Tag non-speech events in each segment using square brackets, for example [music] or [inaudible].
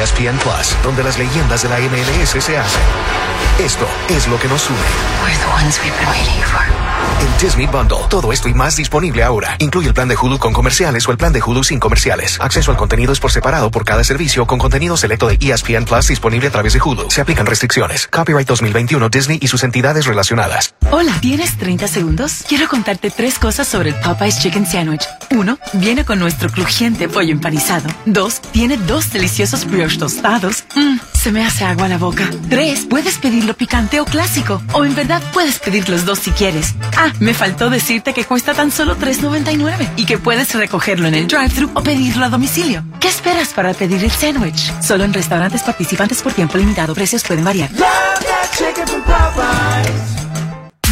ESPN Plus, donde las leyendas de la MLS se hacen. Esto es lo que nos une. We're the ones we've been waiting for. El Disney Bundle. Todo esto y más disponible ahora. Incluye el plan de Hulu con comerciales o el plan de Hulu sin comerciales. Acceso al contenido es por separado por cada servicio con contenido selecto de ESPN Plus disponible a través de Hulu. Se aplican restricciones. Copyright 2021 Disney y sus entidades relacionadas. Hola, ¿tienes 30 segundos? Quiero contarte tres cosas sobre el Popeyes Chicken Sandwich. Uno, viene con nuestro crujiente pollo empanizado. Dos, tiene dos deliciosos brioches tostados. Mmm, se me hace agua la boca. Tres, puedes pedirlo picante o clásico. O en verdad puedes pedir los dos si quieres. Ah, me faltó decirte que cuesta tan solo $3.99 y que puedes recogerlo en el drive-thru o pedirlo a domicilio. ¿Qué esperas para pedir el sándwich? Solo en restaurantes participantes por tiempo limitado. Precios pueden variar.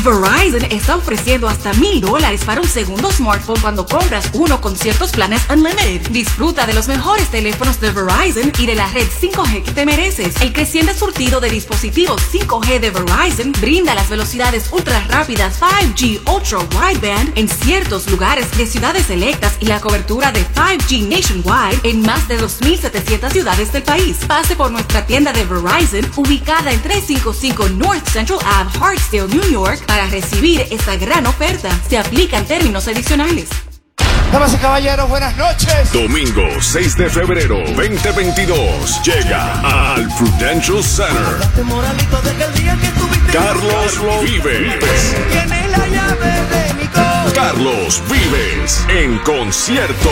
Verizon está ofreciendo hasta mil dólares para un segundo smartphone cuando compras uno con ciertos planes Unlimited. Disfruta de los mejores teléfonos de Verizon y de la red 5G que te mereces. El creciente surtido de dispositivos 5G de Verizon brinda las velocidades ultra rápidas 5G Ultra Wideband en ciertos lugares de ciudades selectas y la cobertura de 5G Nationwide en más de 2.700 ciudades del país. Pase por nuestra tienda de Verizon ubicada en 355 North Central Ave, Hartsdale, New York para recibir esta gran oferta. Se aplican términos adicionales. Damas y caballeros, buenas noches. Domingo 6 de febrero 2022 llega al Prudential Center. Carlos Vives. Carlos Vives en concierto.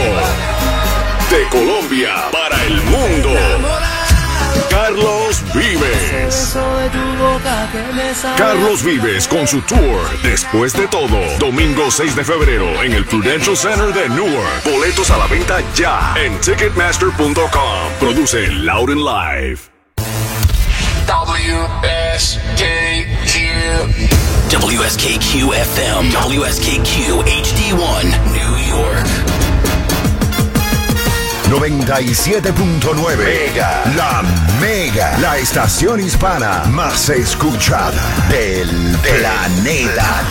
De Colombia para el mundo. Carlos Vives. Carlos Vives con su tour Después de todo, domingo 6 de febrero en el Prudential Center de Newark. Boletos a la venta ya en ticketmaster.com. Produce Loud and Live. WSKQ. WSKQ FM. WSKQ HD1. New York. 97.9 Mega. La Mega. La estación hispana más escuchada del planeta.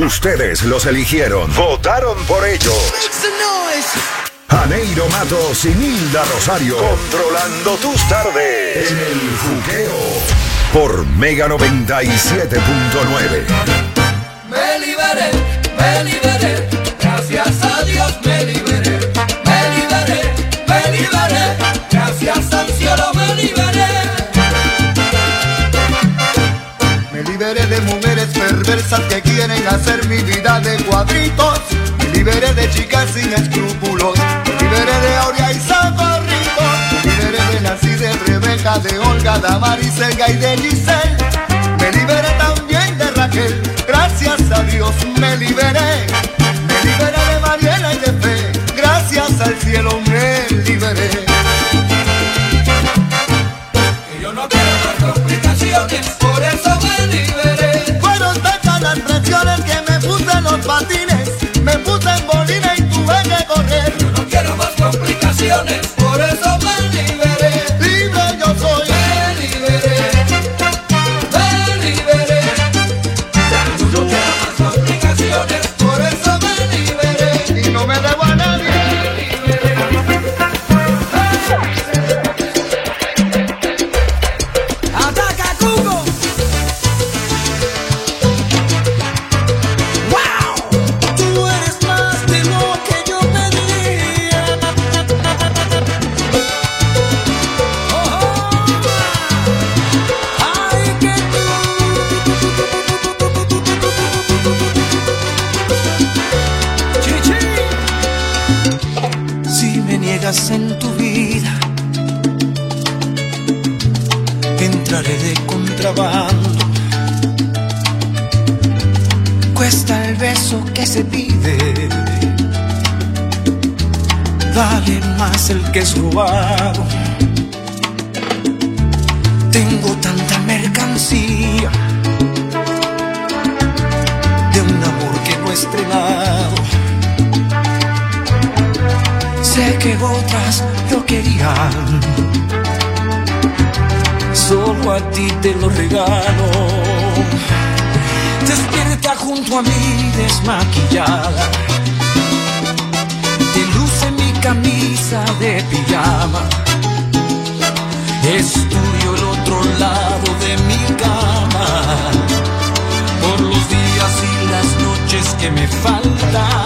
Ustedes los eligieron. Votaron por ellos. Janeiro Matos y Nilda Rosario. Controlando tus tardes. En el juqueo. Por Mega 97.9. Me liberé, gracias a Dios me liberé, me liberé, me liberé, gracias al cielo me liberé. Me liberé de mujeres perversas que quieren hacer mi vida de cuadritos. Me liberé de chicas sin escrúpulos. Me liberé de Aurea y Zaparrito. Me liberé de Nancy, de Rebeca, de Olga, Damaris, Elga y de Giselle. Dios me liberé. Me liberé de Mariela y de Fe. Gracias al cielo me liberé. Y yo no quiero más complicaciones, por eso me liberé. Fueron tantas las presiones que me puse en los patines. Me puse en bolina y tuve que correr. Yo no quiero más complicaciones, por eso desmaquillada. Te luce mi camisa de pijama. Es tuyo el otro lado de mi cama. Por los días y las noches que me faltan.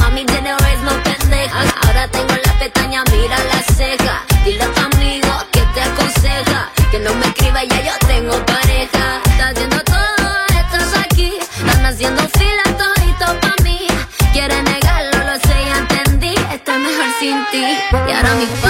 Mami, de no es no pendejas. Ahora tengo la pestaña, mira la ceja. Dile a tu amigo que te aconseja. Que no me escriba, ya yo tengo pareja. Estás viendo todo, estás aquí. Están haciendo fila todito pa' mí. Quieren negarlo, lo sé, ya entendí. Estoy mejor sin ti. Y ahora mi padre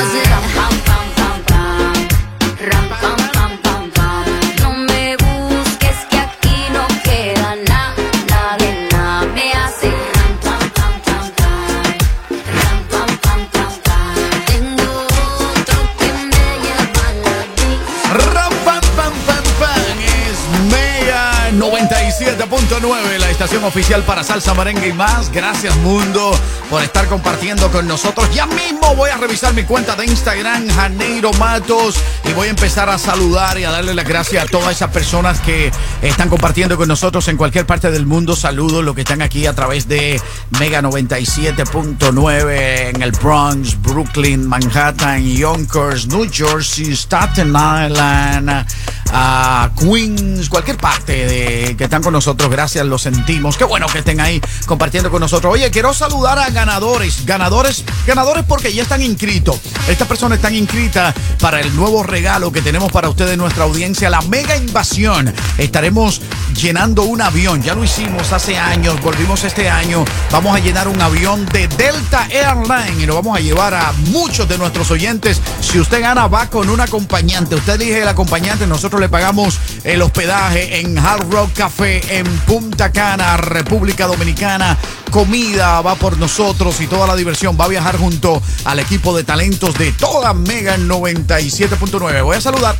estación oficial para salsa, merengue y más. Gracias, mundo, por estar compartiendo con nosotros. Ya mismo voy a revisar mi cuenta de Instagram, Janeiro Matos, y voy a empezar a saludar y a darle las gracias a todas esas personas que están compartiendo con nosotros en cualquier parte del mundo. Saludos los que están aquí a través de Mega 97.9 en el Bronx, Brooklyn, Manhattan, Yonkers, New Jersey, Staten Island, a Queens, cualquier parte de que están con nosotros. Gracias, lo sentimos. Qué bueno que estén ahí compartiendo con nosotros. Oye, quiero saludar a ganadores, ganadores, ganadores porque ya están inscritos. Estas personas están inscritas para el nuevo regalo que tenemos para ustedes, nuestra audiencia, la mega invasión. Estaremos llenando un avión. Ya lo hicimos hace años, volvimos este año. Vamos a llenar un avión de Delta Airline y lo vamos a llevar a muchos de nuestros oyentes. Si usted gana, va con un acompañante. Usted elige el acompañante, nosotros le pagamos el hospedaje en Hard Rock Café en Punta Cana, República Dominicana. Comida va por nosotros y toda la diversión va a viajar junto al equipo de talentos de toda Mega 97.9. Voy a saludar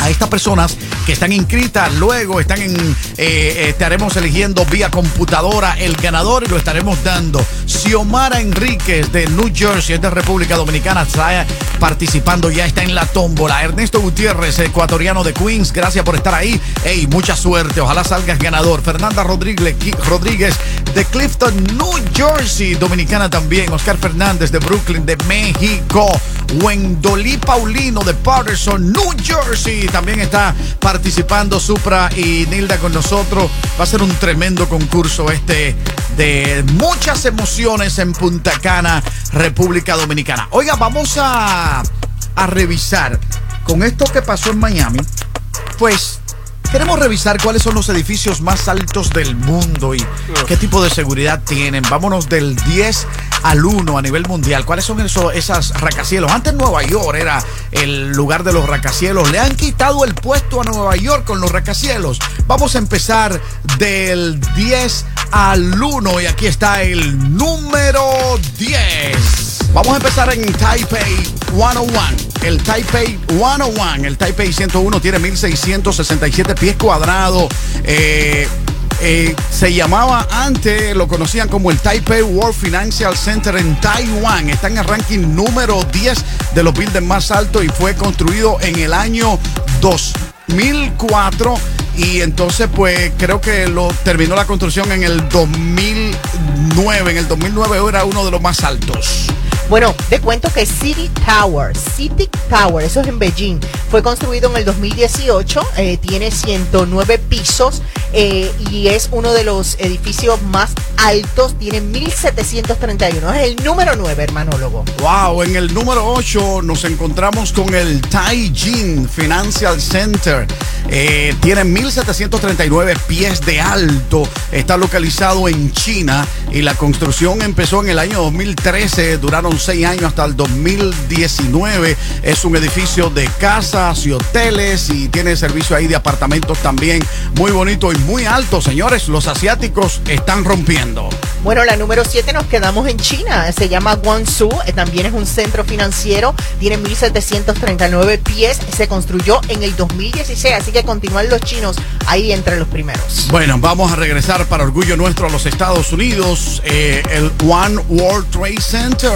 a estas personas que están inscritas. Luego están en, eh, estaremos eligiendo vía computadora el ganador y lo estaremos dando. Xiomara Enríquez de New Jersey, es de República Dominicana, está participando, ya está en la tómbola. Ernesto Gutiérrez, ecuatoriano de Queens, gracias por estar ahí. Hey, mucha suerte, ojalá salgas ganador. Fernanda Rodríguez, Rodríguez de Clifton, New Jersey, dominicana también. Oscar Fernández de Brooklyn, de México. Wendolí Paulino de Patterson, New Jersey, también está participando Supra y Nilda con nosotros. Va a ser un tremendo concurso este de muchas emociones en Punta Cana, República Dominicana. Oiga, vamos a, a revisar con esto que pasó en Miami. Pues Queremos revisar cuáles son los edificios más altos del mundo y qué tipo de seguridad tienen. Vámonos del 10 al 1 a nivel mundial. ¿Cuáles son esos, esas racacielos? Antes Nueva York era el lugar de los racacielos. Le han quitado el puesto a Nueva York con los racacielos. Vamos a empezar del 10 al 1 y aquí está el número 10. Vamos a empezar en Taipei 101. El Taipei 101, el Taipei 101 tiene 1667 pies cuadrados. Eh, eh, se llamaba antes, lo conocían como el Taipei World Financial Center en Taiwán. Está en el ranking número 10 de los buildings más altos y fue construido en el año 2004 y entonces pues creo que lo terminó la construcción en el 2009. En el 2009 era uno de los más altos. Bueno, te cuento que City Tower, City Tower, eso es en Beijing, fue construido en el 2018, eh, tiene 109 pisos eh, y es uno de los edificios más altos, tiene 1731, es el número 9, hermanólogo. Wow, en el número 8 nos encontramos con el Taijin Financial Center. Eh, tiene 1739 pies de alto, está localizado en China y la construcción empezó en el año 2013, duraron seis años hasta el 2019. Es un edificio de casas y hoteles y tiene servicio ahí de apartamentos también. Muy bonito y muy alto, señores. Los asiáticos están rompiendo. Bueno, la número 7 nos quedamos en China. Se llama Guangzhou. eh, También es un centro financiero. Tiene 1739 pies. Se construyó en el 2016. Así que continúan los chinos ahí entre los primeros. Bueno, vamos a regresar para orgullo nuestro a los Estados Unidos. Eh, el One World Trade Center,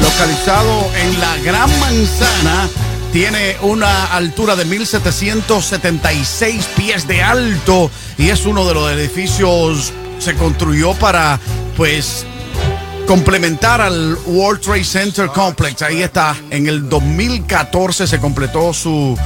localizado en la Gran Manzana. Tiene una altura de 1776 pies de alto y es uno de los edificios se construyó para pues complementar al World Trade Center Complex. Ahí está, en el 2014 se completó su,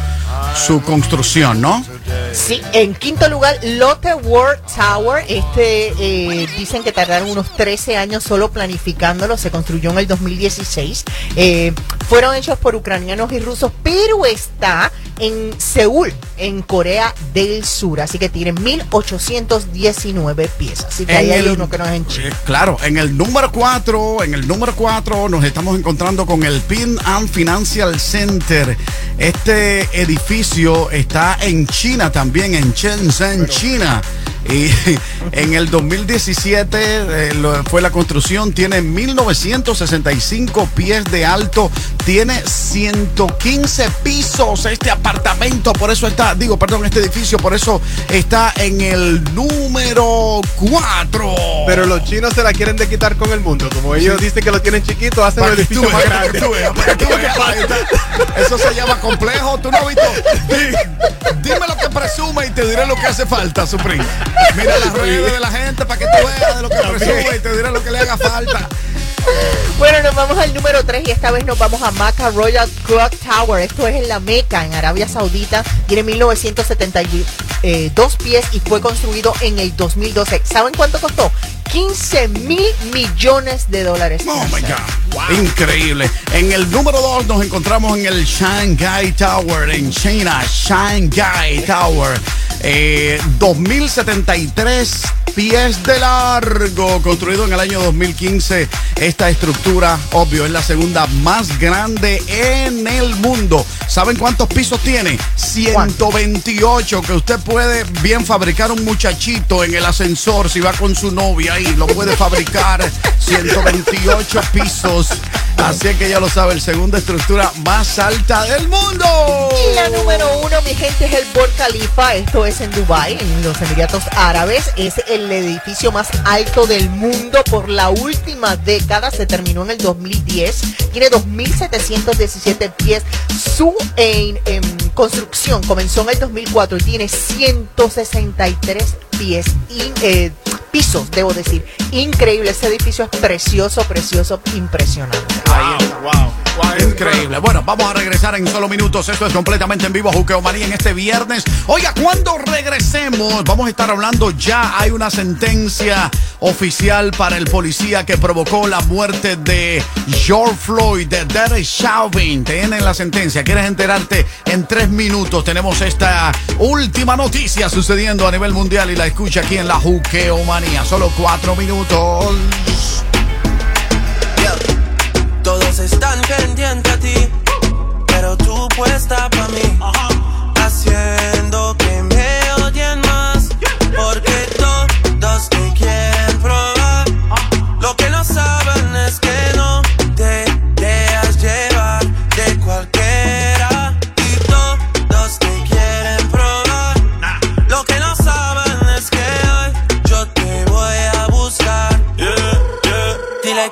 su construcción, ¿no? Sí, en quinto lugar, Lotte World Tower. Este eh, dicen que tardaron unos 13 años solo planificándolo. Se construyó en el 2016. Eh, fueron hechos por ucranianos y rusos, pero está en Seúl, en Corea del Sur. Así que tiene 1819 pies. Así que ahí hay uno que no es en China. Eh, claro, en el número 4, en el número 4 nos estamos encontrando con el Pin and Financial Center. Este edificio está en China también, en Shenzhen, China. Y [laughs] en el 2017 eh, lo- fue la construcción, tiene 1965 pies de alto, tiene 115 pisos este apartamento, por eso está digo, perdón, este edificio, por eso está en el número 4. Pero los chinos se la quieren de quitar con el mundo. Como ellos dicen que lo tienen chiquito, hacen el edificio más grande. [laughs] Eso se llama complejo. ¿Tú no has visto? Di- Dime lo que presume y te diré lo que hace falta, Supreme. Mira las redes de la gente para que tú veas de lo que presume y te diré lo que le haga falta. [laughs] Bueno, nos vamos al número 3 y esta vez nos vamos a Maca Royal Clock Tower. Esto es en la Meca, en Arabia Saudita. Tiene 1972 pies y fue construido en el 2012. ¿Saben cuánto costó? 15 mil millones de dólares. Oh my God. Increíble. En el número 2 nos encontramos en el Shanghai Tower en China. Shanghai Tower. Eh, 2073 pies de largo. Construido en el año 2015. Esta estructura, obvio, es la segunda más grande en el mundo. ¿Saben cuántos pisos tiene? 128. Que usted puede bien fabricar un muchachito en el ascensor si va con su novia y lo puede fabricar. [laughs] 128 pisos. Así es que ya lo sabe, el segunda estructura más alta del mundo. Y la número uno, mi gente, es el Burj Khalifa. Esto es en Dubai, en los Emiratos Árabes. Es el edificio más alto del mundo por la última década. Se terminó en el 2010. Tiene 2.717 pies. Su en- construcción comenzó en el 2004 y tiene 163 pies. Eh, pisos, debo decir. Increíble. Ese edificio es precioso, precioso, impresionante. Increíble. Bueno, vamos a regresar en solo minutos. Esto es completamente en vivo, Juqueo María, en este viernes. Oiga, cuando regresemos, vamos a estar hablando ya. Hay una sentencia oficial para el policía que provocó la muerte de George Floyd, de Derek Chauvin. Tienen la sentencia. ¿Quieres enterarte? En tres minutos tenemos esta última noticia sucediendo a nivel mundial y la escucha aquí en la Juqueo Manía. Solo cuatro minutos. Todos están pendientes a ti, pero tú puesta para mí, haciendo que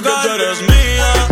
Nadie va a Dile que tocar. tú eres mía, mía.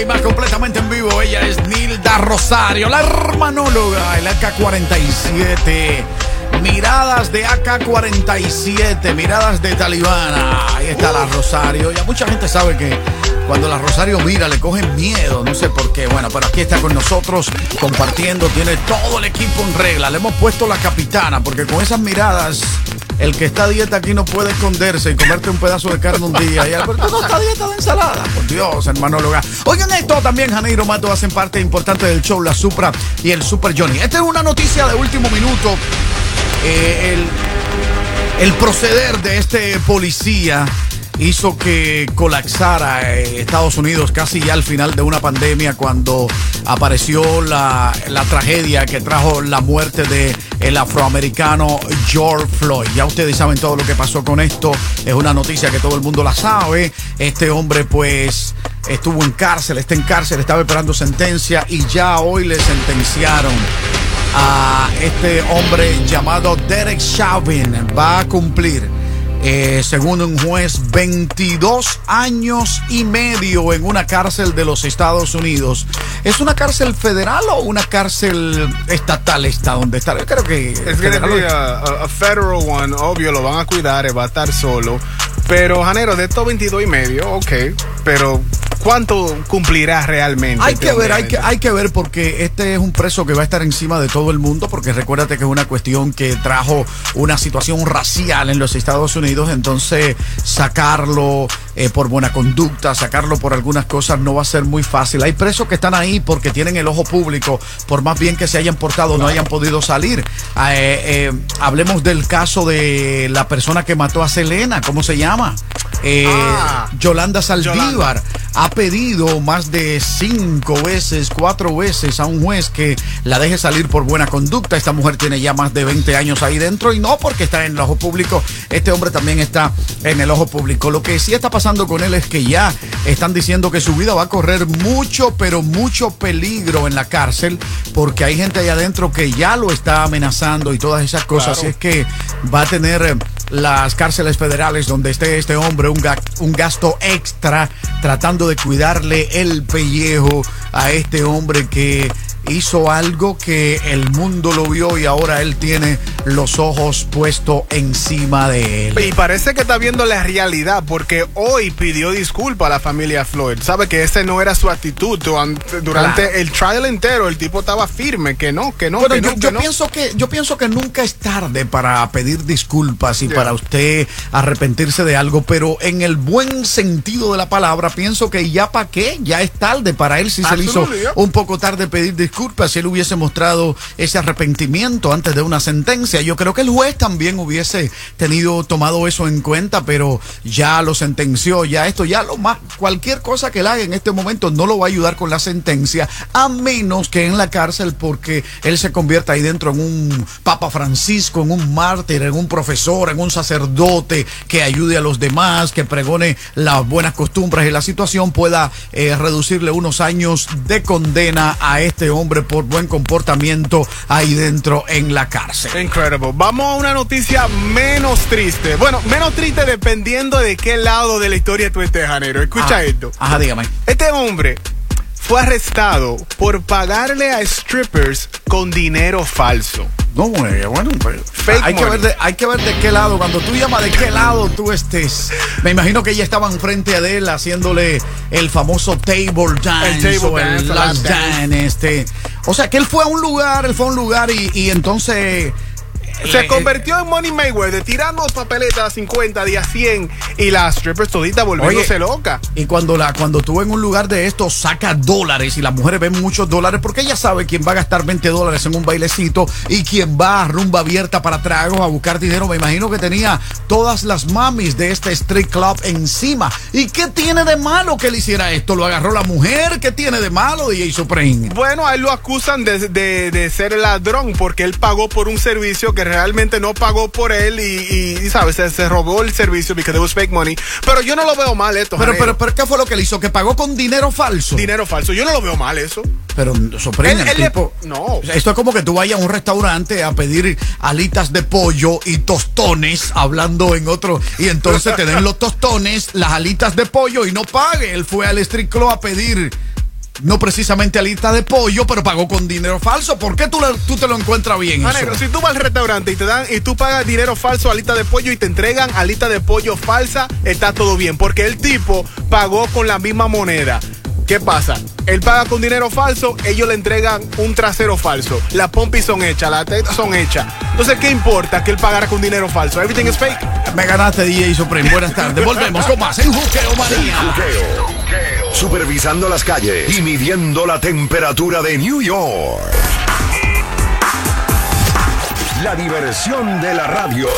Y más completamente en vivo. Ella es Nilda Rosario, la hermanóloga, el AK-47. Miradas de AK-47, miradas de talibana. Ahí está la Rosario. Ya mucha gente sabe que cuando la Rosario mira le cogen miedo, no sé por qué. Bueno, pero aquí está con nosotros compartiendo, tiene todo el equipo en regla. Le hemos puesto la capitana porque con esas miradas el que está a dieta aquí no puede esconderse y comerte un pedazo de carne un día. Y Alberto no está a dieta de ensalada. Por Dios, hermanóloga. Oigan esto también, Janeiro Mato hacen parte importante del show La Supra y el Super Johnny. Esta es una noticia de último minuto. Eh, el, el proceder de este policía hizo que colapsara eh, Estados Unidos casi ya al final de una pandemia cuando apareció la, la tragedia que trajo la muerte de el afroamericano George Floyd. Ya ustedes saben todo lo que pasó con esto. Es una noticia que todo el mundo la sabe. Este hombre pues estuvo en cárcel, está en cárcel, estaba esperando sentencia y ya hoy le sentenciaron a este hombre llamado Derek Chauvin. Va a cumplir eh, según un juez, 22 años y medio en una cárcel de los Estados Unidos. ¿Es una cárcel federal o una cárcel estatal esta donde está? Yo creo que... Es que a, a- a federal one, obvio, lo van a cuidar, va a estar solo. Pero, Janero, de estos 22 y medio, ok. Pero, ¿cuánto cumplirá realmente? Hay este que ver, hombre? hay que, hay que ver porque este es un preso que va a estar encima de todo el mundo porque recuérdate que es una cuestión que trajo una situación racial en los Estados Unidos, entonces sacarlo eh, por buena conducta, sacarlo por algunas cosas no va a ser muy fácil. Hay presos que están ahí porque tienen el ojo público, por más bien que se hayan portado, no hayan podido salir. Ah, eh, eh, hablemos del caso de la persona que mató a Selena, ¿cómo se llama? Eh, Yolanda Saldívar ha pedido más de cinco veces, cuatro veces a un juez que la deje salir por buena conducta. Esta mujer tiene ya más de 20 años ahí dentro y no porque está en el ojo público, este hombre también está en el ojo público. Lo que sí está pasando con él es que ya están diciendo que su vida va a correr mucho, pero mucho peligro en la cárcel porque hay gente allá adentro que ya lo está amenazando y todas esas cosas. Así es que va a tener eh, las cárceles federales donde esté este hombre un, ga- un gasto extra tratando de cuidarle el pellejo a este hombre que hizo algo que el mundo lo vio y ahora él tiene los ojos puestos encima de él. Y parece que está viendo la realidad porque hoy pidió disculpa a la familia Floyd. Sabe que esa no era su actitud durante, durante Claro. el trial entero. El tipo estaba firme, que no, que no, Bueno, que yo, no, que yo no. pienso que yo pienso que nunca es tarde para pedir disculpas y para usted arrepentirse de algo, pero en el buen sentido de la palabra pienso que ya para qué, ya es tarde para él si se le hizo un poco tarde pedir disculpas si él hubiese mostrado ese arrepentimiento antes de una sentencia. Yo creo que el juez también hubiese tenido tomado eso en cuenta, pero ya lo sentenció, ya esto, ya lo más, cualquier cosa que él haga en este momento no lo va a ayudar con la sentencia, a menos que en la cárcel, porque él se convierta ahí dentro en un Papa Francisco, en un mártir, en un profesor, en un sacerdote que ayude a los demás, que pregone las buenas costumbres y la situación pueda eh, reducirle unos años de condena a este hombre por buen comportamiento ahí dentro en la cárcel. Incredible. Vamos a una noticia menos triste. Bueno, menos triste dependiendo de qué lado de la historia tú estés, Janero. Escucha Ah, esto. Ajá, dígame. Este hombre fue arrestado por pagarle a strippers con dinero falso. No, bueno, Fake hay, que ver de, hay que ver de qué lado, cuando tú llamas de qué lado tú estés. Me imagino que ella estaban frente a él haciéndole el famoso table dance El table o el dance, last dance. dance, este. O sea, que él fue a un lugar, él fue a un lugar y, y entonces... Se eh, convirtió en Money Mayweather, tirando papeletas a 50, día 100 y las strippers toditas volviéndose Oye, loca. Y cuando la cuando tú en un lugar de esto saca dólares y las mujeres ven muchos dólares porque ella sabe quién va a gastar 20 dólares en un bailecito y quién va a rumba abierta para tragos a buscar dinero. Me imagino que tenía todas las mamis de este street club encima. ¿Y qué tiene de malo que él hiciera esto? ¿Lo agarró la mujer? ¿Qué tiene de malo DJ Supreme? Bueno, a él lo acusan de, de- de ser ladrón porque él pagó por un servicio que realmente no pagó por él y, y, y, ¿sabes? Se, se robó el servicio because it was fake money. Pero yo no lo veo mal esto. Pero, pero, pero, ¿qué fue lo que le hizo? ¿Que pagó con dinero falso? Dinero falso. Yo no lo veo mal eso. Pero, sorprende, el le- tipo... no. Esto es como que tú vayas a un restaurante a pedir alitas de pollo y tostones, hablando en otro... Y entonces te den los tostones, las alitas de pollo y no pague. Él fue al street club a pedir... No precisamente alitas de pollo, pero pagó con dinero falso. ¿Por qué tú, le- tú te lo encuentras bien? eso? Janero, si tú vas al restaurante y te dan y tú pagas dinero falso alita de pollo y te entregan alita de pollo falsa, está todo bien, porque el tipo pagó con la misma moneda. ¿Qué pasa? Él paga con dinero falso, ellos le entregan un trasero falso. Las pompis son hechas, las tetas son hechas. Entonces, ¿qué importa que él pagara con dinero falso? Everything is fake. Me ganaste, DJ Supreme. Buenas tardes. Volvemos con más en Juqueo Manía. Juqueo. Supervisando las calles y midiendo la temperatura de New York. La diversión de la radio.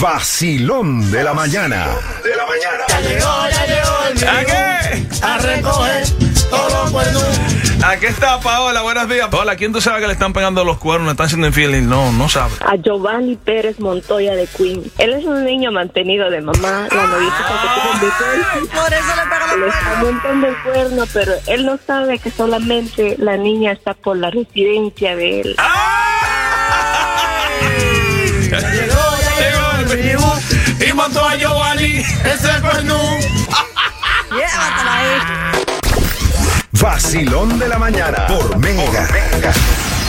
Vacilón de la mañana. De la mañana. Ya llegó, ya llegó el ¿A qué? A recoger todo los cuernos. Aquí está Paola, buenos días. Paola, ¿quién tú sabes que le están pegando los cuernos, le están haciendo infiel? No, no sabe. a Giovanni Pérez Montoya de Queen. Él es un niño mantenido de mamá, la noviecita que tiene de Por eso le pega Le está montando el cuerno, pero él no sabe que solamente la niña está por la residencia de él. Ya llegó, ya llegó el Brillibu. Y montó a Giovanni. Ese cuerno. Vacilón de la mañana. Por Mega.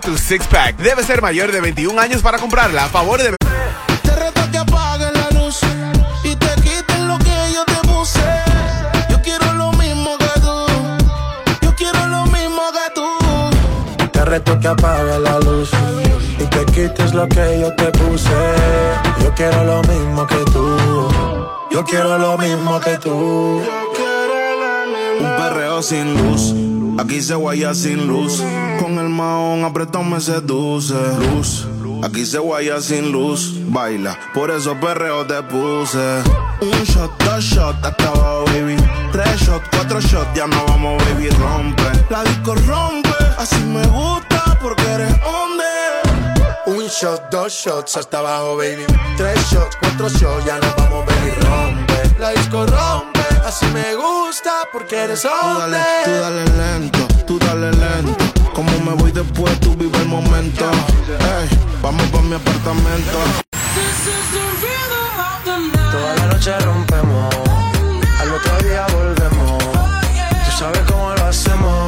tu six pack. Debe ser mayor de 21 años para comprarla. A favor de Te reto que apagues la luz y te quiten lo que yo te puse. Yo quiero lo mismo que tú. Yo quiero lo mismo que tú. Te reto que apagues la luz y te quites lo que yo te puse. Yo quiero lo mismo que tú. Yo quiero lo mismo que tú. Un perreo sin luz, aquí se guaya sin luz. Con el maón apretado me seduce. Luz, aquí se guaya sin luz. Baila, por eso perreo te puse. Un shot, dos shots, hasta abajo, baby. Tres shots, cuatro shots, ya no vamos, baby, rompe. La disco rompe, así me gusta porque eres hombre. Un shot, dos shots hasta abajo, baby. Tres shots, cuatro shots, ya nos vamos, baby, rompe. La disco rompe, así me gusta porque eres Tú dale, hombre. tú dale lento, tú dale lento. Como me voy después, tú vive el momento. Ey, vamos pa' mi apartamento. Toda la noche rompemos, al otro día volvemos. Tú sabes cómo lo hacemos,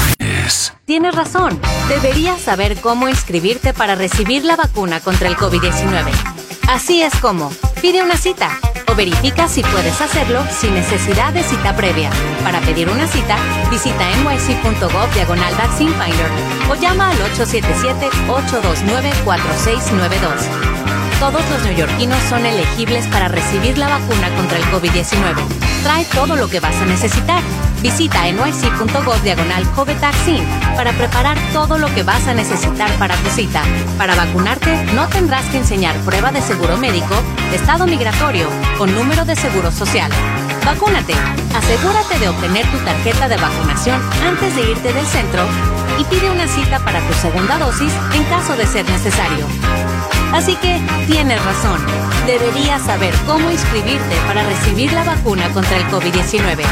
Tienes razón. Deberías saber cómo inscribirte para recibir la vacuna contra el COVID-19. Así es como, pide una cita o verifica si puedes hacerlo sin necesidad de cita previa. Para pedir una cita, visita nyc.gov diagonal vaccine finder o llama al 877-829-4692. Todos los neoyorquinos son elegibles para recibir la vacuna contra el COVID-19. Trae todo lo que vas a necesitar. Visita nyc.gov diagonal COVID vaccine para preparar todo lo que vas a necesitar para tu cita. Para vacunarte, no tendrás que enseñar prueba de seguro médico, estado migratorio o número de seguro social. Vacúnate. Asegúrate de obtener tu tarjeta de vacunación antes de irte del centro y pide una cita para tu segunda dosis en caso de ser necesario. Así que tienes razón. Deberías saber cómo inscribirte para recibir la vacuna contra el COVID-19.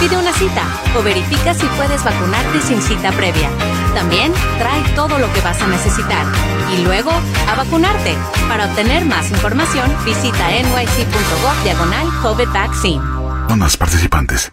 Pide una cita o verifica si puedes vacunarte sin cita previa. También trae todo lo que vas a necesitar. Y luego, a vacunarte. Para obtener más información, visita nyc.gov diagonal COVID Vaccine. Más participantes.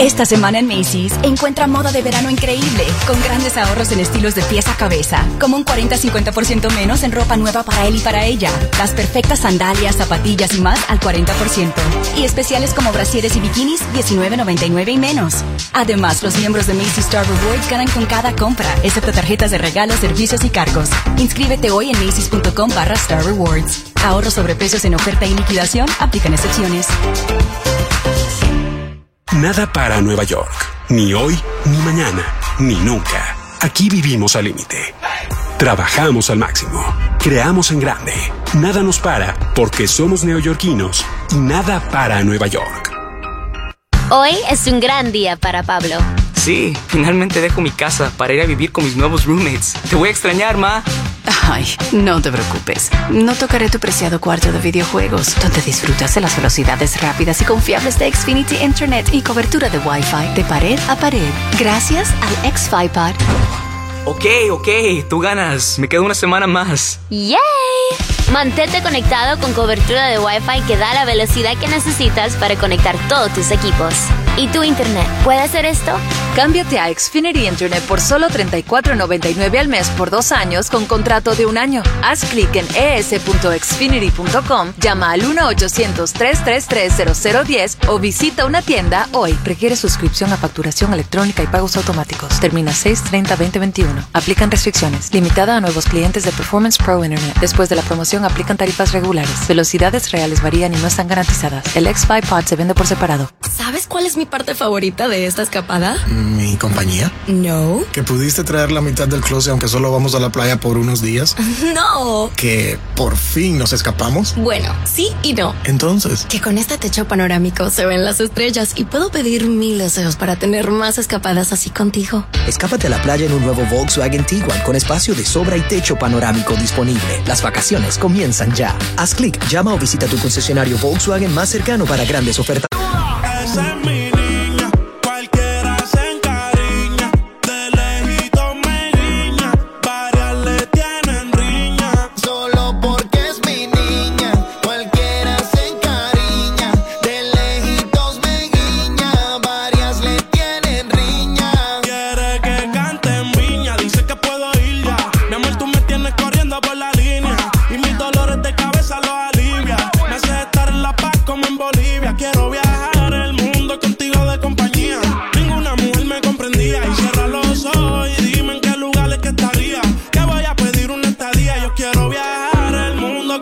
Esta semana en Macy's encuentra moda de verano increíble, con grandes ahorros en estilos de pies a cabeza, como un 40-50% menos en ropa nueva para él y para ella, las perfectas sandalias, zapatillas y más al 40%, y especiales como brasieres y bikinis 19.99 y menos. Además, los miembros de Macy's Star Rewards ganan con cada compra, excepto tarjetas de regalos, servicios y cargos. Inscríbete hoy en macy's.com barra Star Rewards. Ahorros sobre precios en oferta y liquidación, aplican excepciones. Nada para Nueva York. Ni hoy, ni mañana, ni nunca. Aquí vivimos al límite. Trabajamos al máximo. Creamos en grande. Nada nos para porque somos neoyorquinos y nada para Nueva York. Hoy es un gran día para Pablo. Sí, finalmente dejo mi casa para ir a vivir con mis nuevos roommates. Te voy a extrañar, ma. Ay, no te preocupes. No tocaré tu preciado cuarto de videojuegos, donde disfrutas de las velocidades rápidas y confiables de Xfinity Internet y cobertura de Wi-Fi de pared a pared, gracias al X-Fi Pod. Ok, ok, tú ganas. Me quedo una semana más. ¡Yay! Mantente conectado con cobertura de Wi-Fi que da la velocidad que necesitas para conectar todos tus equipos. ¿Y tu internet puede hacer esto? Cámbiate a Xfinity Internet por solo $34.99 al mes por dos años con contrato de un año. Haz clic en es.xfinity.com, llama al 1-800-333-0010 o visita una tienda hoy. Requiere suscripción a facturación electrónica y pagos automáticos. Termina 6-30-2021. Aplican restricciones. Limitada a nuevos clientes de Performance Pro Internet. Después de la promoción aplican tarifas regulares. Velocidades reales varían y no están garantizadas. El X5 Pod se vende por separado. ¿Sabes cuál es mi parte favorita de esta escapada? ¿Mi compañía? No. ¿Que pudiste traer la mitad del closet aunque solo vamos a la playa por unos días? [laughs] No. ¿Que por fin nos escapamos? Bueno, sí y no. Entonces, Que con este techo panorámico se ven las estrellas y puedo pedir mil deseos para tener más escapadas así contigo. Escápate a la playa en un nuevo Volkswagen Tiguan con espacio de sobra y techo panorámico disponible. Las vacaciones comienzan ya. Haz clic, llama o visita tu concesionario Volkswagen más cercano para grandes ofertas.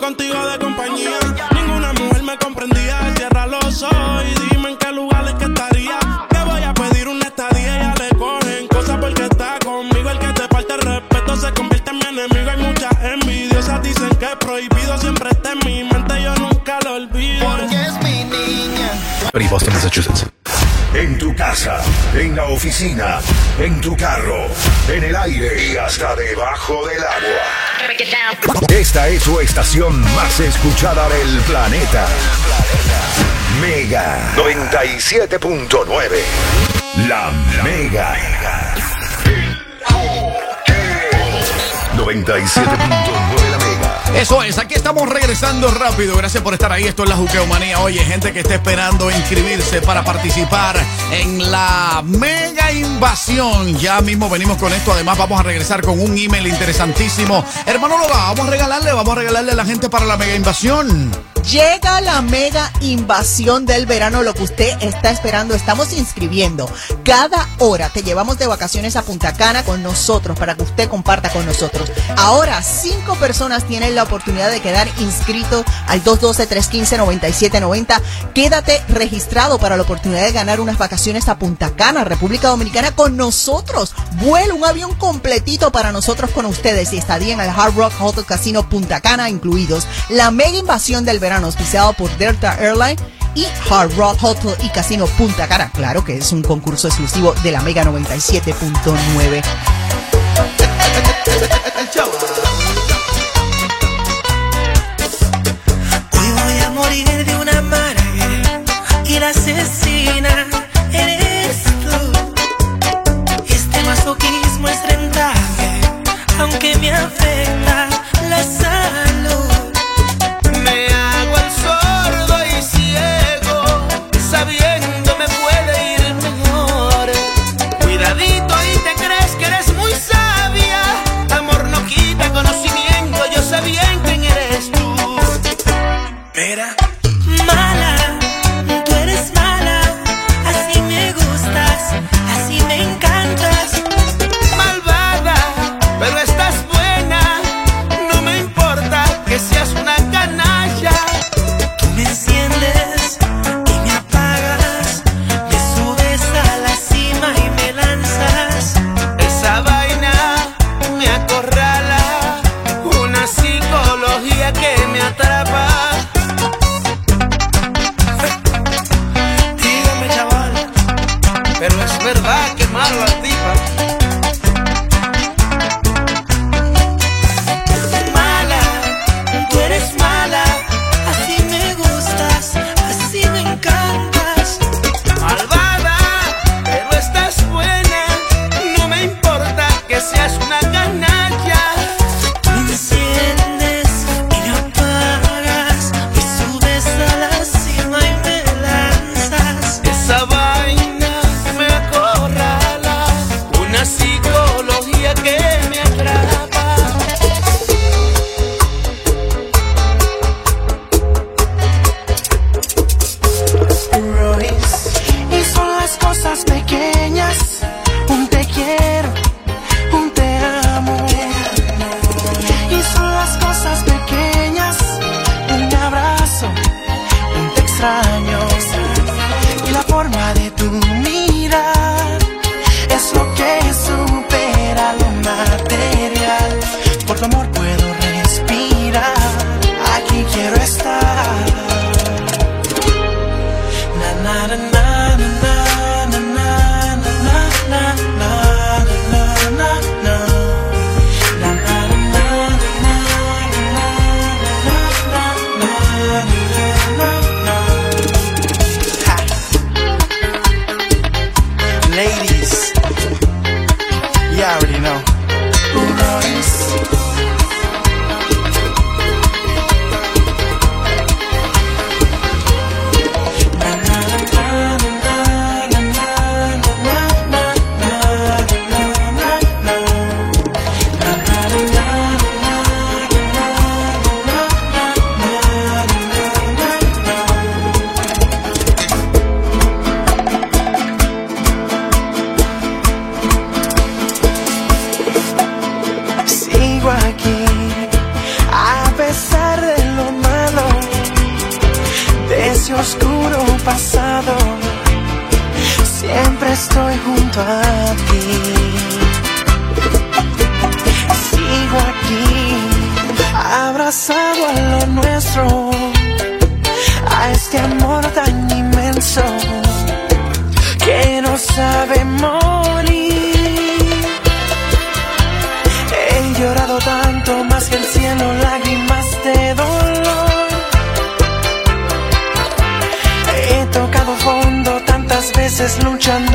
Contigo de compañía. Ninguna mujer me comprendía. Cierra los ojos y dime en qué lugar es que estaría. Que voy a pedir una estadía y ya le cogen cosas porque está conmigo. El que te falta el respeto se convierte en mi enemigo. Hay muchas envidiosas, dicen que es prohibido. Siempre está en mi mente, yo nunca lo olvido. Porque es mi niña. Boston, Massachusetts. En tu casa, en la oficina, en tu carro, en el aire y hasta debajo del agua. Esta es tu estación más escuchada del planeta. Mega 97.9. La Mega. 97.9 la Mega. Eso es, aquí estamos regresando rápido. Gracias por estar ahí. Esto es la Juqueomanía. Oye, gente que está esperando inscribirse para participar en la mega invasión. Ya mismo venimos con esto. Además, vamos a regresar con un email interesantísimo. Hermano Loga, vamos a regalarle, vamos a regalarle a la gente para la mega invasión. Llega la mega invasión del verano, lo que usted está esperando. Estamos inscribiendo. Cada hora te llevamos de vacaciones a Punta Cana con nosotros para que usted comparta con nosotros. Ahora, cinco personas tienen la oportunidad de quedar inscritos al 212-315-9790. Quédate registrado para la oportunidad de ganar unas vacaciones a Punta Cana, República Dominicana, con nosotros. Vuela un avión completito para nosotros con ustedes y estadía en el Hard Rock Hotel Casino Punta Cana incluidos. La mega invasión del verano verano auspiciado por Delta Airline y Hard Rock Hotel y Casino Punta Cara. Claro que es un concurso exclusivo de la Mega 97.9. Hoy voy a morir de y la forma de tu veces luchan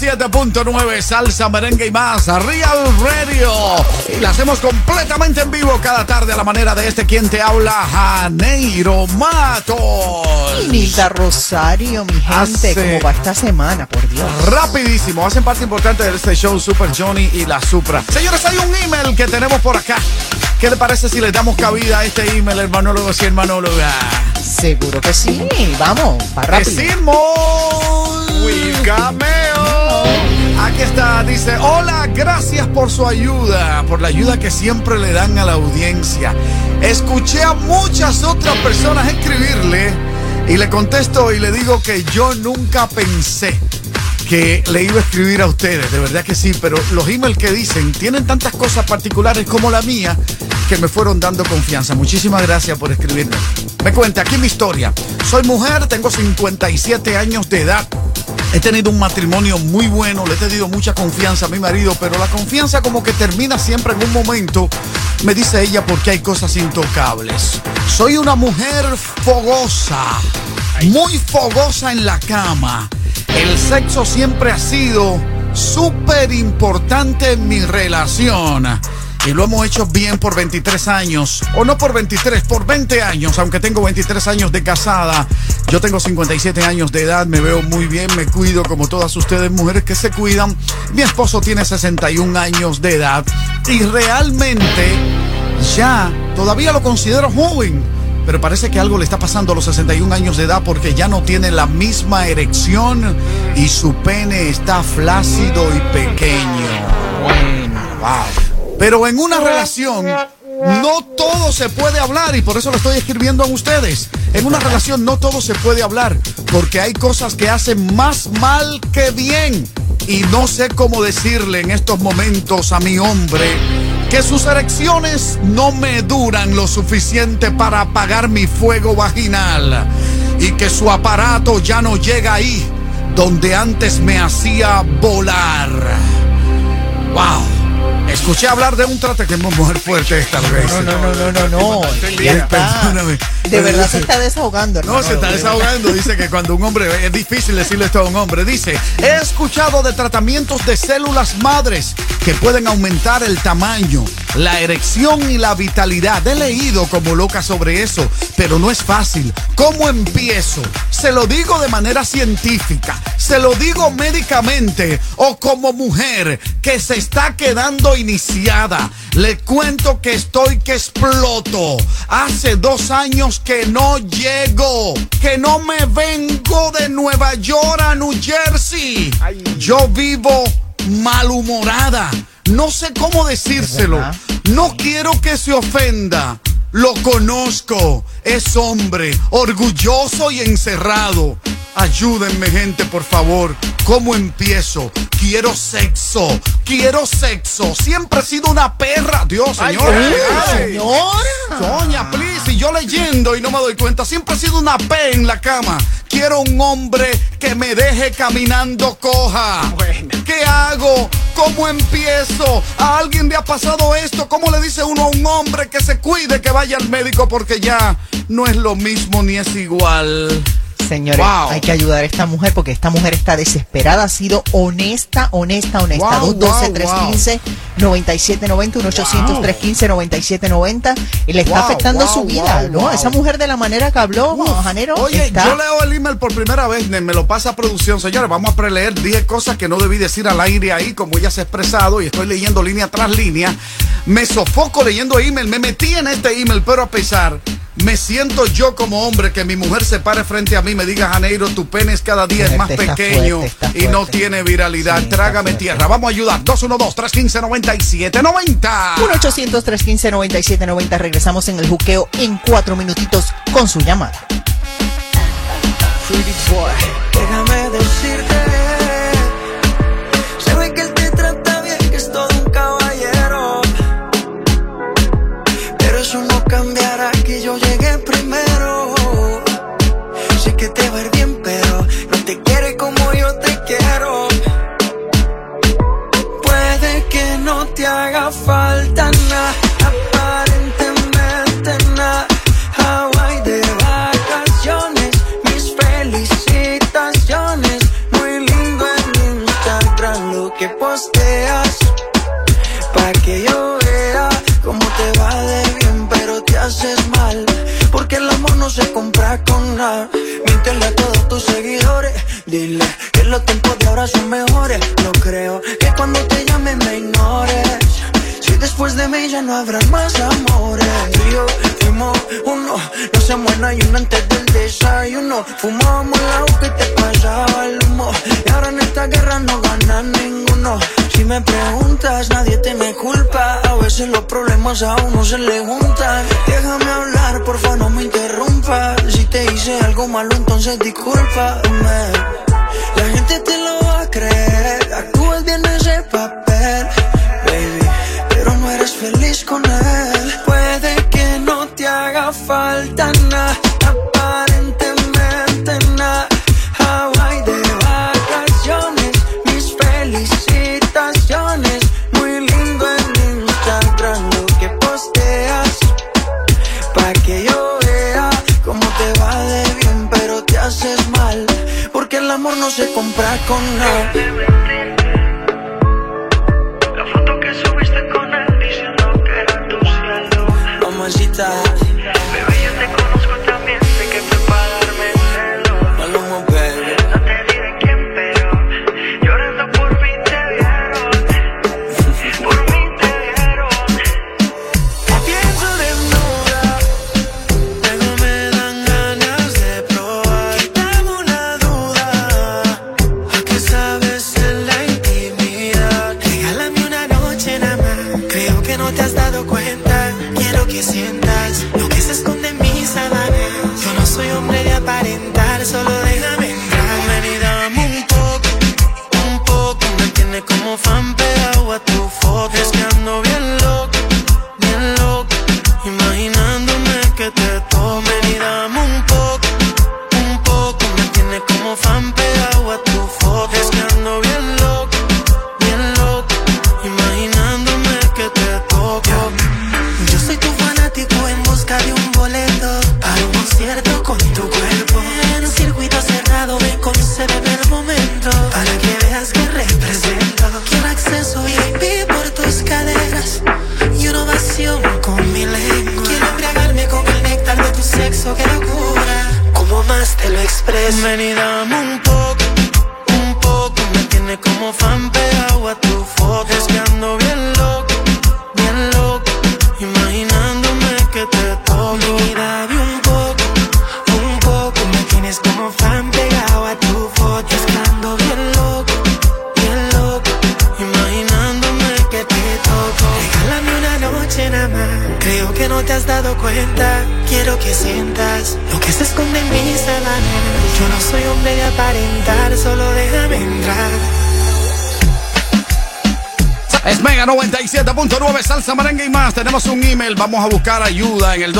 107.9 Salsa, Merengue y más, Real Radio. Y la hacemos completamente en vivo cada tarde a la manera de este quien te habla, Janeiro Matos. Y Rosario, mi gente, Hace... ¿cómo va esta semana, por Dios? Rapidísimo, hacen parte importante de este show Super Johnny y la Supra. Señores, hay un email que tenemos por acá. ¿Qué le parece si le damos cabida a este email, hermanólogo y hermanóloga? Seguro que sí, vamos, para rápido. Decimos... Uy, aquí está, dice, hola, gracias por su ayuda, por la ayuda que siempre le dan a la audiencia. Escuché a muchas otras personas escribirle y le contesto y le digo que yo nunca pensé que le iba a escribir a ustedes, de verdad que sí, pero los emails que dicen tienen tantas cosas particulares como la mía que me fueron dando confianza. Muchísimas gracias por escribirme. Me cuenta aquí mi historia. Soy mujer, tengo 57 años de edad. He tenido un matrimonio muy bueno, le he tenido mucha confianza a mi marido, pero la confianza como que termina siempre en un momento, me dice ella, porque hay cosas intocables. Soy una mujer fogosa, muy fogosa en la cama. El sexo siempre ha sido súper importante en mi relación. Y lo hemos hecho bien por 23 años. O no por 23, por 20 años. Aunque tengo 23 años de casada. Yo tengo 57 años de edad. Me veo muy bien. Me cuido como todas ustedes mujeres que se cuidan. Mi esposo tiene 61 años de edad. Y realmente ya todavía lo considero joven. Pero parece que algo le está pasando a los 61 años de edad porque ya no tiene la misma erección y su pene está flácido y pequeño. Wow. Pero en una relación no todo se puede hablar y por eso lo estoy escribiendo a ustedes. En una relación no todo se puede hablar porque hay cosas que hacen más mal que bien. Y no sé cómo decirle en estos momentos a mi hombre que sus erecciones no me duran lo suficiente para apagar mi fuego vaginal y que su aparato ya no llega ahí donde antes me hacía volar. ¡Wow! Escuché hablar de un trate que es mujer fuerte esta vez. No, no, no, no, no, no. Ya está. Perdóname. De verdad se está desahogando, No, se está desahogando. Dice que cuando un hombre, es difícil decirle esto a un hombre. Dice, he escuchado de tratamientos de células madres que pueden aumentar el tamaño, la erección y la vitalidad. He leído como loca sobre eso, pero no es fácil. ¿Cómo empiezo? Se lo digo de manera científica, se lo digo médicamente o como mujer que se está quedando iniciada. Le cuento que estoy que exploto. Hace dos años que no llego, que no me vengo de Nueva York a New Jersey. Yo vivo malhumorada. No sé cómo decírselo. No quiero que se ofenda. Lo conozco. Es hombre, orgulloso y encerrado. Ayúdenme, gente, por favor. ¿Cómo empiezo? Quiero sexo. Quiero sexo. Siempre he sido una perra. Dios, Ay. señora. Doña, please. Y yo leyendo y no me doy cuenta. Siempre he sido una P en la cama. Quiero un hombre que me deje caminando coja. ¿Qué hago? ¿Cómo empiezo? ¿A alguien le ha pasado esto? ¿Cómo le dice uno a un hombre que se cuide, que vaya al médico porque ya no es lo mismo ni es igual? Señores, Wow. hay que ayudar a esta mujer porque esta mujer está desesperada, ha sido honesta, honesta, honesta. Wow, 212-315-9790, 1-800-315-9790 y le está Wow, afectando wow, su vida, wow, ¿no? wow. Esa mujer de la manera que habló, Janero, Oye, está... yo leo el email por primera vez, me lo pasa producción. Señores, vamos a preleer 10 cosas que no debí decir al aire ahí, como ella se ha expresado, y estoy leyendo línea tras línea. Me sofoco leyendo email, me metí en este email, pero a pesar, me siento yo como hombre que mi mujer se pare frente a mí me diga, Janeiro, tu pene es cada día es más Fuerte, pequeño fuerte, está y no fuerte. tiene viralidad. Trágame tierra. Vamos a ayudar. 212-315-9790. 1-800-315-9790. Regresamos en el juqueo en cuatro minutitos con su llamada. Pretty boy, déjame decirte. No te haga falta nada, aparentemente nada. Hawaii de vacaciones, mis felicitaciones. Muy lindo en Instagram lo que posteas. Pa' que yo vea cómo te va de bien, pero te haces mal. Porque el amor no se compra con nada. Míntele a todos tus seguidores. Dile que los tiempos de ahora son mejores. No creo que cuando te llame me ignores. Si después de mí ya no habrá más amores. Tú y yo fuimos uno. No se muera y uno antes del desayuno. Fumábamos la que te pasaba el humo. Y ahora en esta guerra no gana ninguno. no. Si me preguntas, nadie te me culpa. A veces los problemas a uno se le juntan. Déjame hablar, porfa, no me interrumpa. Si te hice algo malo, entonces discúlpame. La gente te lo va a creer. Actúas bien ese papel, feliz con él. Puede que no te haga falta nada, aparentemente nada. Hawaii de vacaciones, mis felicitaciones. Muy lindo en Instagram lo que posteas. Pa' que yo vea cómo te va de bien, pero te haces mal. Porque el amor no se compra con nada. side en el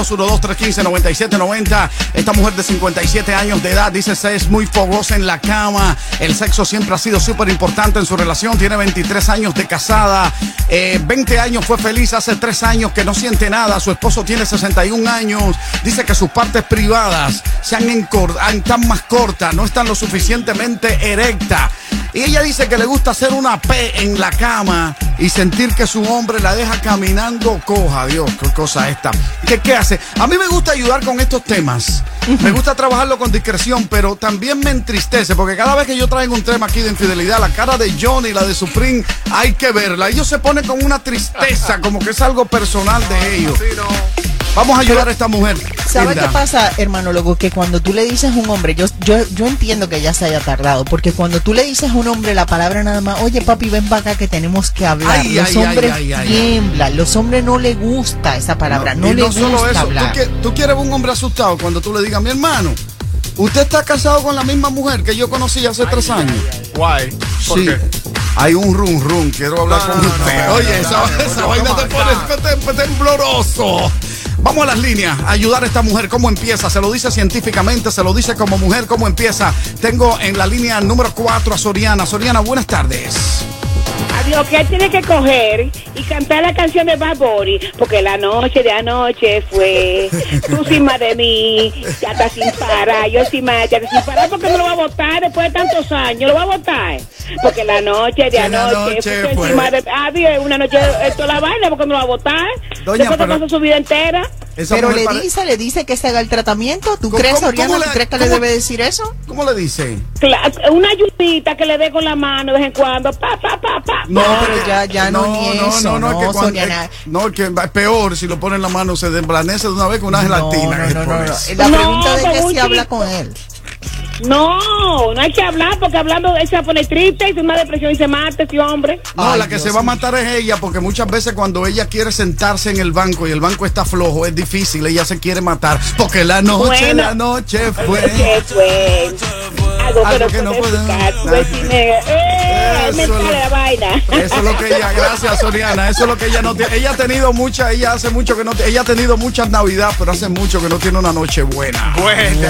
212-315-9790. Esta mujer de 57 años de edad dice se es muy fogosa en la cama. El sexo siempre ha sido súper importante en su relación. Tiene 23 años de casada. Eh, 20 años fue feliz. Hace 3 años que no siente nada. Su esposo tiene 61 años. Dice que sus partes privadas se han están más cortas. No están lo suficientemente erectas. Y ella dice que le gusta hacer una P en la cama y sentir que su hombre la deja caminando coja. Dios, qué cosa esta. ¿Qué, qué hace? A mí me gusta ayudar con estos temas. Me gusta trabajarlo con discreción, pero también me entristece porque cada vez que yo traigo un tema aquí de infidelidad, la cara de Johnny y la de Supreme, hay que verla. Ellos se ponen con una tristeza, como que es algo personal de ellos. Vamos a ayudar a esta mujer. ¿Sabes qué pasa, hermano Loco? Que cuando tú le dices a un hombre, yo, yo, yo entiendo que ya se haya tardado, porque cuando tú le dices a un hombre la palabra nada más, oye papi, ven para acá que tenemos que hablar. Ay, los ay, hombres ay, ay, ay, tiemblan, los hombres no les gusta esa palabra, no, y les no solo gusta eso, ¿tú, hablar. qui- tú quieres un hombre asustado cuando tú le digas, mi hermano, usted está casado con la misma mujer que yo conocí hace tres años. Guay. ¿Por Sí. qué? Hay un rum rum, quiero hablar No, con no, no, usted. no, Oye, no, esa, no, esa no, vaina no, te no, pone no. tem- tembloroso. Vamos a las líneas, a ayudar a esta mujer. ¿Cómo empieza? Se lo dice científicamente, se lo dice como mujer, ¿cómo empieza? Tengo en la línea número 4 a Soriana. Soriana, buenas tardes. Adiós, que él tiene que coger y cantar la canción de Bad Bunny, porque la noche de anoche fue [laughs] tú encima de mí, ya está sin parar, yo encima de ya sin parar, porque no lo va a votar después de tantos años, lo va a votar, porque la noche de anoche, noche fue encima de adiós, una noche esto la vaina, porque no lo va a votar, Doña, después de pero- pasó su vida entera. Esa Pero le dice, le dice que se haga el tratamiento. ¿Tú ¿Cómo- crees, cómo- Oriana? cómo ¿Tú le- crees que le debe decir eso? ¿Cómo le dice? Una ayudita que le dé con la mano de vez en cuando, pa, pa, pa. No, pero ya, ya no, ni eso. No, es que cuando- es- no, es que es peor si lo pone en la mano, se desvanece de una vez con una gelatina. no, no, no. La No, pregunta de que si habla con él. No, no hay que hablar porque hablando él se va a poner triste y una depresión y se mata ese hombre. No, la que se va a matar es ella, porque muchas veces cuando ella quiere sentarse en el banco y el banco está flojo, es difícil, ella se quiere matar. Porque la noche, Bueno. la noche fue. ¿Qué fue? Algo, Algo pero que no puedo- eh, Eso me es lo- sale la vaina. Eso es lo que ella, gracias Soriana, eso es lo que ella no tiene. Ella ha tenido mucha, ella hace mucho que no, ella ha tenido muchas navidades, pero hace mucho que no tiene una noche buena. Bueno,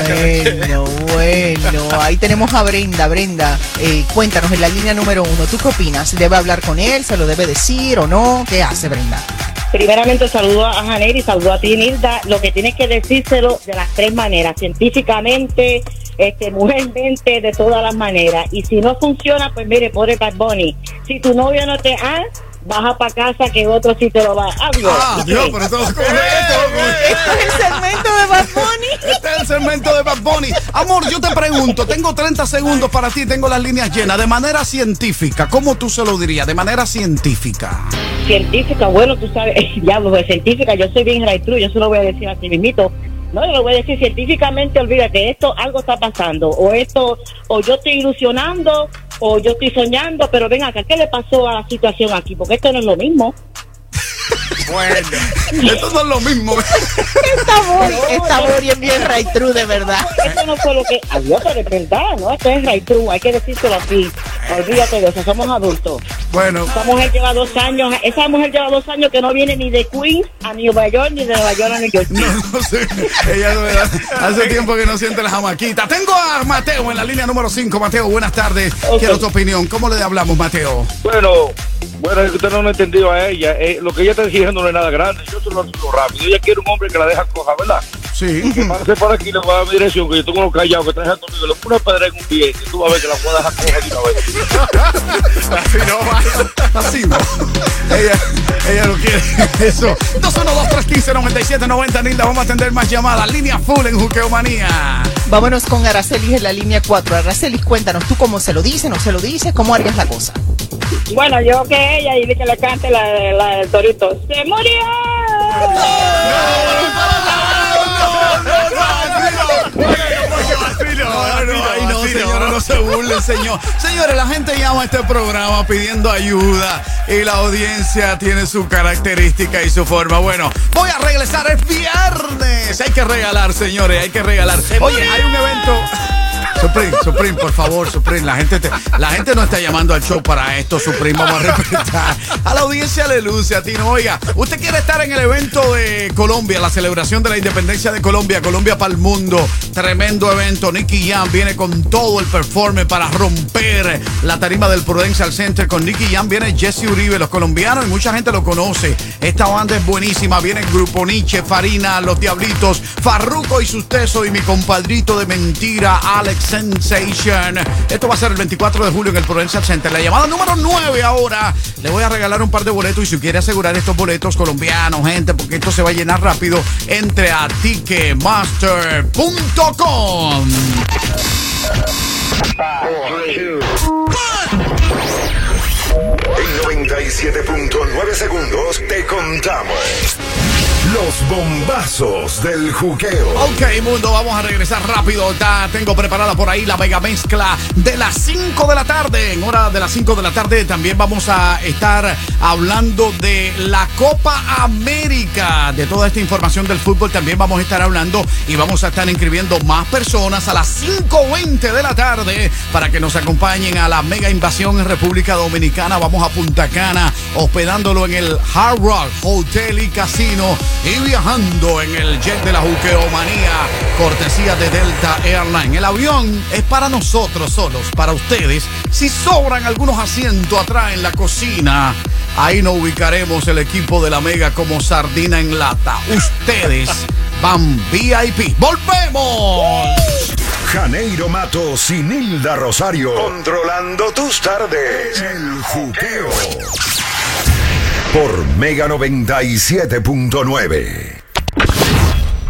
bueno, ahí tenemos a Brenda. Brenda, eh, cuéntanos en la línea número uno, ¿tú qué opinas? ¿Debe hablar con él? ¿Se lo debe decir o no? ¿Qué hace Brenda? Primeramente saludo a Janet y saludo a ti, Nilda. Lo que tienes que decírselo de las tres maneras, científicamente, este, mujermente, de todas las maneras. Y si no funciona, pues mire, pobre Bad Bunny. Si tu novio no te ha, baja para casa que otro sí te lo va. Adiós. Ah, Dios, pero todo Esto es el segmento de Bad Bunny. Este es el segmento de Bad Bunny. Amor, yo te pregunto, tengo 30 segundos para ti, tengo las líneas llenas. De manera científica, ¿cómo tú se lo dirías? De manera científica. Científica, bueno, tú sabes, [laughs] diablo, pues, científica, yo soy bien right true, yo se lo voy a decir así mismito. No, yo lo voy a decir científicamente, olvídate, esto algo está pasando, o esto, o yo estoy ilusionando, o yo estoy soñando, pero ven acá, ¿qué le pasó a la situación aquí? Porque esto no es lo mismo. Bueno, esto no es lo mismo. Esta Bori, esta Bori es bien right true, de verdad. [laughs] Esto no fue lo que, adiós, pero es verdad, ¿no? Esto es right true, hay que decírselo así. Olvídate de eso, somos adultos. Bueno. Esa mujer lleva dos años, esa mujer lleva dos años que no viene ni de Queens a Nueva York, ni de Nueva York a New York. No, no sé. Ella de verdad, hace tiempo que no siente la jamaquita. Tengo a Mateo en la línea número 5. Mateo, buenas tardes. Quiero tu opinión. ¿Cómo le hablamos, Mateo? Bueno, bueno, es que usted no lo ha entendido a ella. Eh, lo que ella está diciendo no es nada grande. Yo se lo rápido. Ella quiere un hombre que la deja coja, ¿verdad? Sí. Que pase por aquí, le va a dar mi dirección, que yo tengo uno callado que está dejando conmigo. Le pone una pedra en un pie, que tú vas a ver que la voy a dejar coja de una vez. Así no va. Así no. Ella, ella no quiere eso. 212-315-9790, Nilda. Vamos a atender más llamadas. Línea full en Juqueomanía. Vámonos con Aracelis en la línea 4. Aracelis, cuéntanos, ¿tú cómo se lo dices, no se lo dices? ¿Cómo harías la cosa? Bueno, yo que ella y que le cante la, la del torito. ¡Se murió! Ay, no, señores, no se burlen, señor. [laughs] Señores, la gente llama a este programa pidiendo ayuda y la audiencia tiene su característica y su forma. Bueno, voy a regresar, es viernes. Hay que regalar, señores, hay que regalar. Oye, hay un evento. Supreme, Supreme, por favor, Supreme. La gente, te- la gente no está llamando al show para esto, Supreme. Vamos a respetar. A la audiencia le luce, a ti no. Oiga, usted quiere estar en el evento de Colombia, la celebración de la independencia de Colombia, Colombia para el mundo. Tremendo evento. Nicky Jam viene con todo el performance para romper la tarima del Prudential Center. Con Nicky Jam viene Jesse Uribe, los colombianos, y mucha gente lo conoce. Esta banda es buenísima. Viene el Grupo Nietzsche, Farina, Los Diablitos, Farruco y sus tesos y mi compadrito de mentira, Alex Sensation. Esto va a ser el 24 de julio en el Prudential Center. La llamada número 9 ahora. Le voy a regalar un par de boletos y si quiere asegurar estos boletos colombianos, gente, porque esto se va a llenar rápido, entre a ticketmaster.com. En 97.9 segundos te contamos los bombazos del juqueo. Ok, mundo, vamos a regresar rápido. Tengo preparada por ahí la mega mezcla de las 5 de la tarde. En hora de las 5 de la tarde también vamos a estar hablando de la Copa América. De toda esta información del fútbol también vamos a estar hablando y vamos a estar inscribiendo más personas a las 5.20 de la tarde para que nos acompañen a la mega invasión en República Dominicana. Vamos a Punta Cana, hospedándolo en el Hard Rock Hotel y Casino y viajando en el jet de la Juqueomanía, cortesía de Delta Airlines. El avión es para nosotros solos, para ustedes. Si sobran algunos asientos atrás en la cocina, ahí nos ubicaremos el equipo de la Mega como sardina en lata. Ustedes van VIP. ¡Volvemos! Janeiro Matos y Nilda Rosario. Controlando tus tardes. El juqueo. Por Mega 97.9.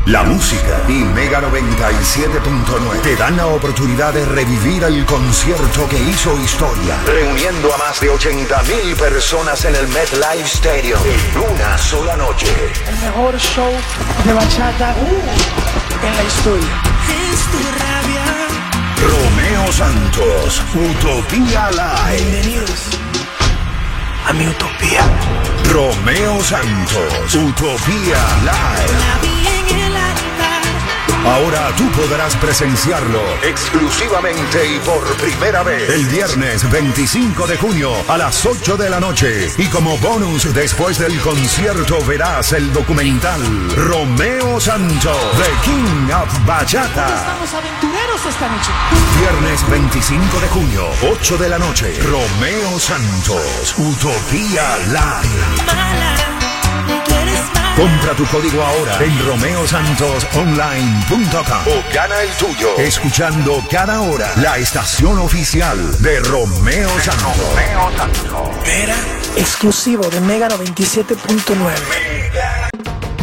La música y Mega 97.9 te dan la oportunidad de revivir el concierto que hizo historia, reuniendo a más de 80 mil personas en el MetLife Stadium en una sola noche. El mejor show de bachata uh, en la historia. Es tu rabia. Romeo Santos, Utopía Live. Bienvenidos a mi utopía. Romeo Santos, Utopía Live. Ahora tú podrás presenciarlo exclusivamente y por primera vez el viernes 25 de junio a las 8 de la noche. Y como bonus después del concierto verás el documental Romeo Santos, The King of Bachata. Estamos aventureros esta noche. Viernes 25 de junio, 8 de la noche. Romeo Santos, Utopía Live. Compra tu código ahora en romeosantosonline.com o gana el tuyo escuchando cada hora la estación oficial de Romeo Santos. Era exclusivo de Mega 97.9.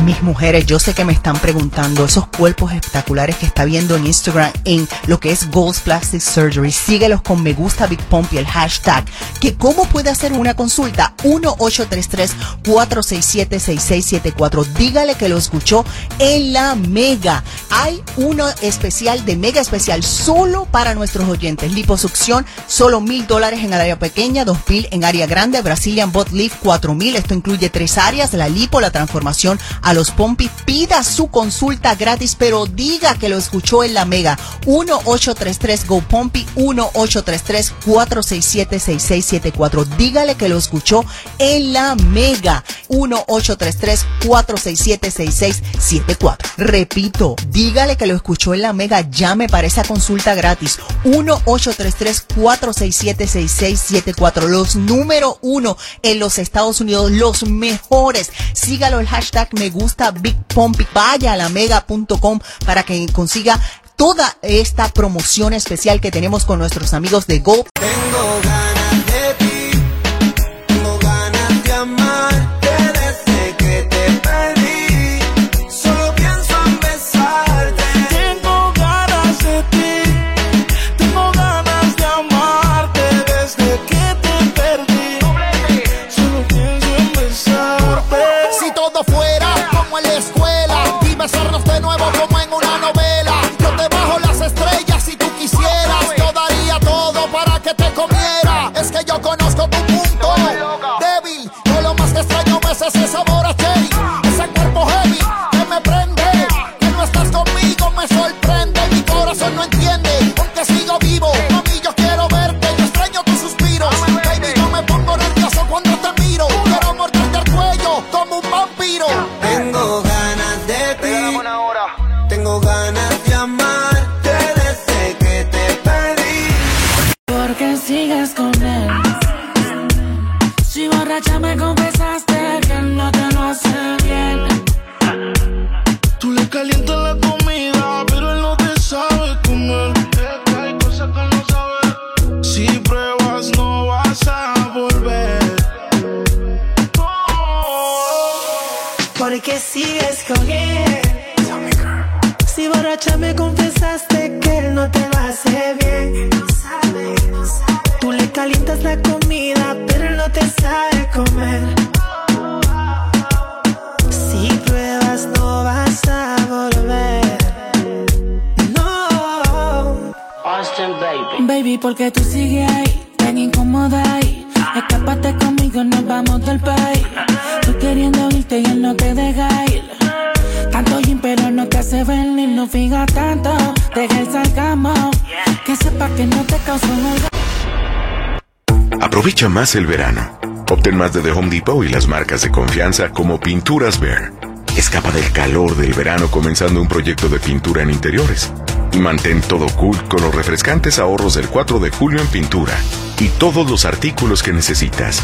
Mis mujeres, yo sé que me están preguntando esos cuerpos espectaculares que está viendo en Instagram en lo que es Gold's Plastic Surgery. Síguelos con me gusta Big Pump y el hashtag. Que cómo puede hacer una consulta 1-833-467-6674. Dígale que lo escuchó en la Mega. Hay uno especial de Mega especial solo para nuestros oyentes. Liposucción, solo mil dólares en área pequeña, dos mil en área grande. Brazilian Bot Lift, cuatro mil. Esto incluye tres áreas: la lipo, la transformación a los pompis. Pida su consulta gratis, pero diga que lo escuchó en la Mega. 1-833 Go Pompi, 1-833-467-6674. Dígale que lo escuchó en la Mega. 1-833-467-6674. Repito, dígale que lo escuchó en la Mega. Llame para esa consulta gratis. 1-833-467-6674. Los número uno en los Estados Unidos, los mejores. Sígalo el hashtag me gusta Big Pompey. Vaya a la mega.com para que consiga toda esta promoción especial que tenemos con nuestros amigos de Go. Más el verano. Obtén más de The Home Depot y las marcas de confianza como Pinturas Bear. Escapa del calor del verano comenzando un proyecto de pintura en interiores. Y mantén todo cool con los refrescantes ahorros del 4 de julio en pintura. Y todos los artículos que necesitas.